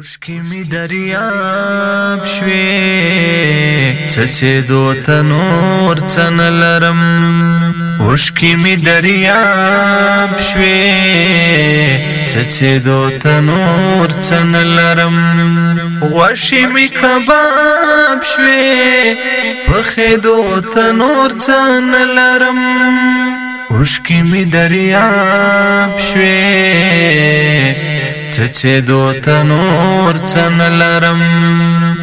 اوشکی می دریاب شوی سچې دوته نور څن لرم اوشکی می دریاب شوی سچې دوته نور څن لرم وشي می کباب شوی پخې دوته نور څن لرم اوشکی می دریاب شوی چې چې دوته نور څه نه لرم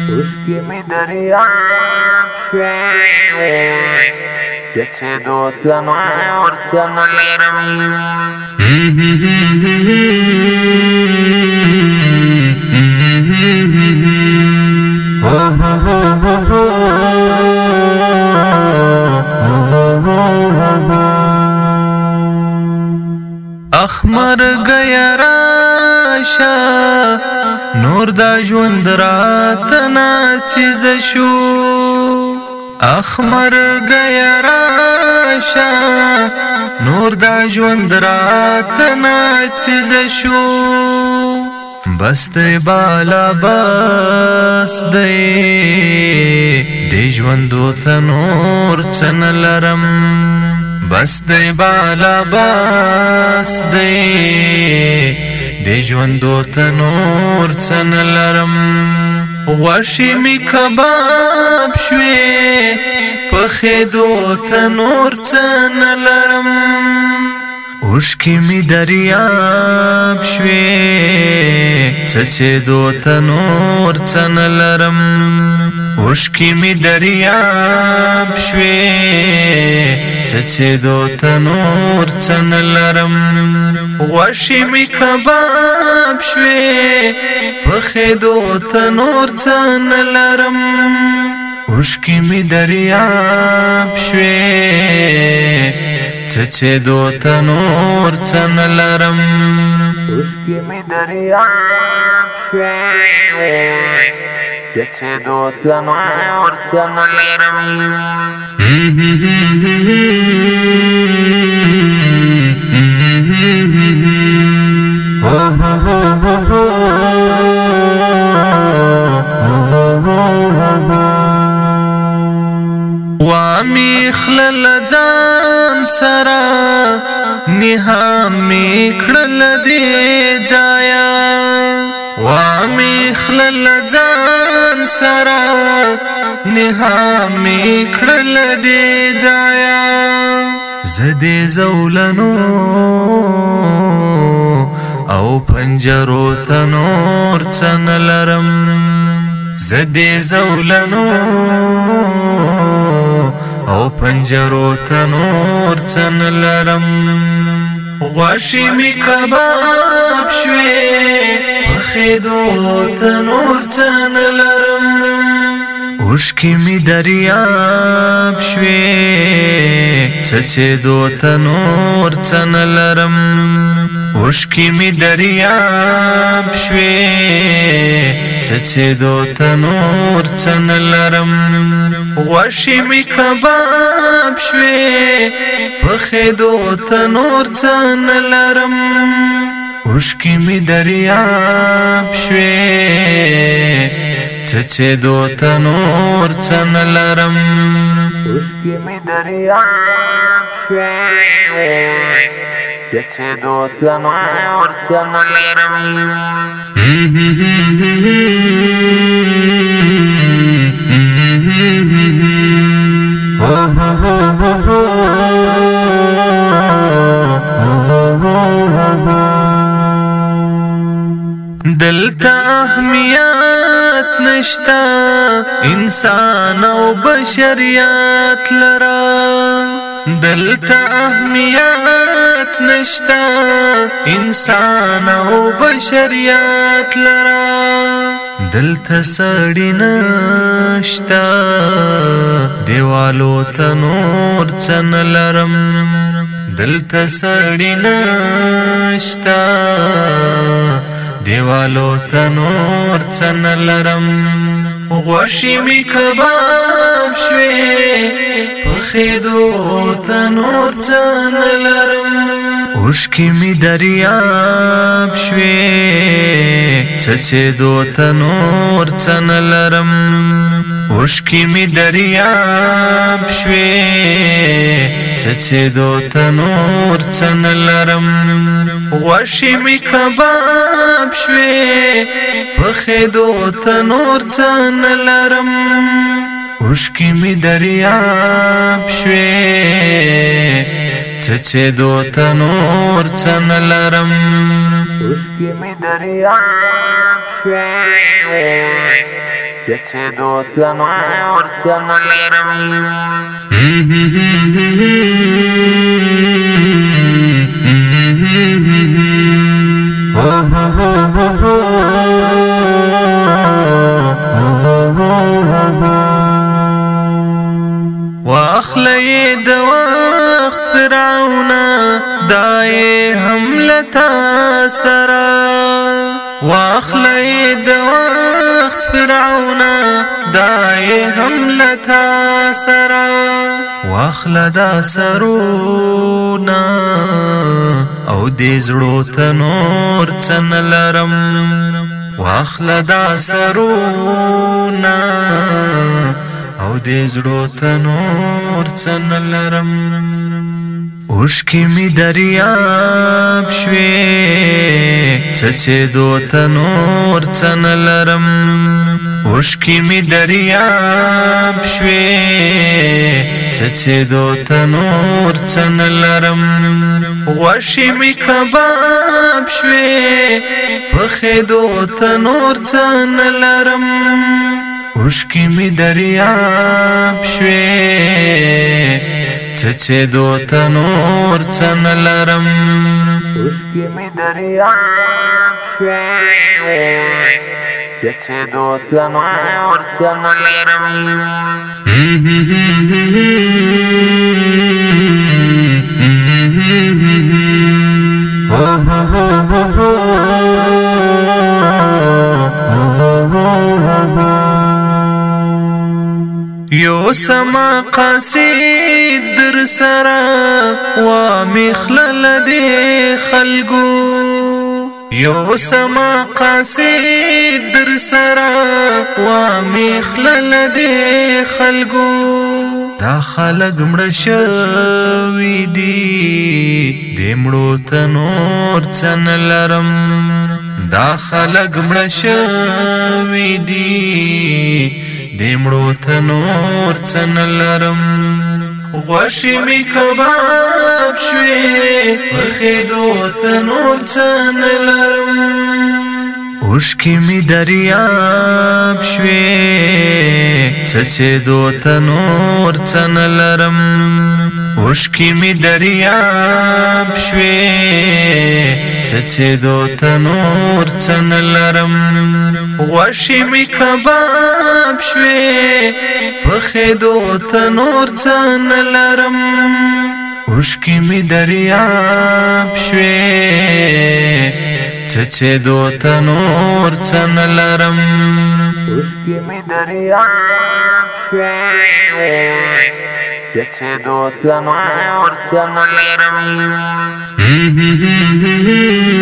اوښکې مې دریاب شوی چې چې دوته نور څه نه لرم Oh, oh, oh, oh, oh. اخمر گیا راشه نور دا ژوند راتنا چیز شو اخمر گیا راشه نور دا ژوند راتنا چیز شو بس دی بالا بس دی دی ژوندو ته نور څه نه لرم بس دی بالا بس دی دی ژوندو ته نور څه نه لرم غوښې مې کباب شوې پخېدو ته نور څه نه لرم اوښکې مې دریاب شوې څڅېدو ته نور څه نه لرم اوښکې مې دریاب شوې چچې دو تنور چن لرم غوښی می کباب شوي پخې دو تنور چن لرم اوشکی می دریاب شوي چچې دو تنور چن لرم اوشکی می دریاب شوي وامي خلل جان سرا نهامي خلل دي جايا وامي خلل جان سرا نها می کړل دی جایا زدې زولنو او پنجرو تنور څن لرم زدې زولنو او پنجرو تنور څن لرم غواشی می کباب شوی خیدو تنور چن لرم اوشکی می دریاب شوی سچیدو تنور چن لرم اوشکی می دریاب شوی سچیدو تنور چن لرم غواشی می کباب شوی پخېدو ته نور څه نه لرم اوښکې مې دریاب شوې چچېدو ته نور څه نه لرم اوښکې مې دریاب شوې چچېدو ته نور څه نه لرم دلتا اهمیت نشتا انسان او بشریات لرا دلتا اهمیت نشتا انسان او بشریات لرا دلتا سړی نشتا دیوالو ته نور څن لرم دلته سړی نشتا دیوالو تنور څن لرم غوښی می کباب شوې په خېدو تنور څن لرم اوشکی می دریاب شوې څڅې دو تنور څن لرم اوشکی می دریاب شوی چچی دو تنور چن لرم غوشی می کباب شوی پخی دو تنور چن لرم اوشکی می دریاب شوی چچی دو تنور چن لرم Pušky mi dăream ce ce do la noapte nu le rămâi. واخلی د وخت فرعون دای حمله تا سرا واخلی د وخت فرعون دای حمله تا سرا واخل دا سرونا او دې زړو تنور څن لرم واخل دا سرونا او دې زړه تنور څنګه لرم اوشکی می دریاب شوی سچې دو تنور څنګه لرم اوشکی می دریاب شوی سچې دو تنور څنګه لرم غوښی می کباب شوی په خې دو تنور څنګه لرم اوشکی می دریاب شوی چچه دو تنور چن لرم اوشکی می دریاب شوی چچه دو تنور چن لرم Oh, oh, oh, oh, oh. یو سما قصید در سرا و مخلل دی خلقو یو سما قصید در سرا و مخلل دی خلقو دا خلق مړ شوی دی د مړو تنور څن لرم دا خلق مړ شوی دی د مړو تنور څن لرم غوښی می کباب شوی خېدو تنور څن لرم اوشکی می دریاب شوی سچې دو تنور څن لرم اوشکی می دریاب شوی چچیدو تنور چن لرم غوشی می کباب شوی پخیدو تنور چن لرم اوشکی می دریاب شوی چچیدو تنور چن لرم اوشکی می دریاب شوی Cedo ti hanno morti, hanno l'eramo.